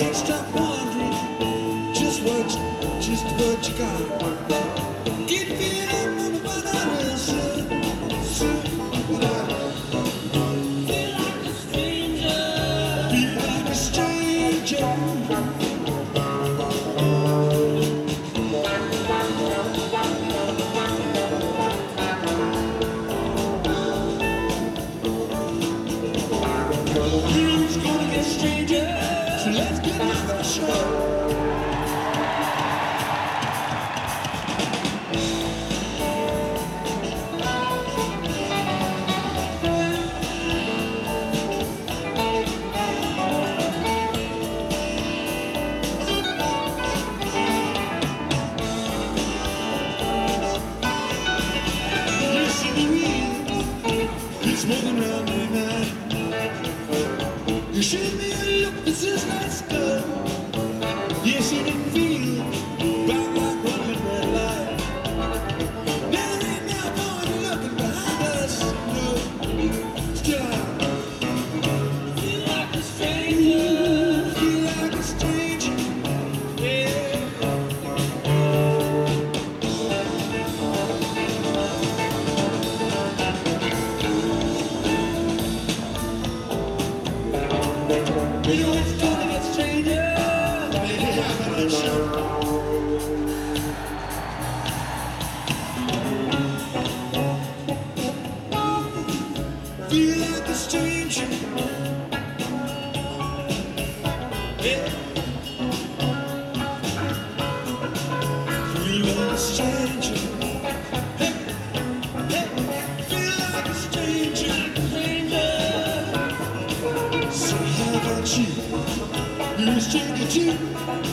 can't stop wondering just what, just what you got. energy.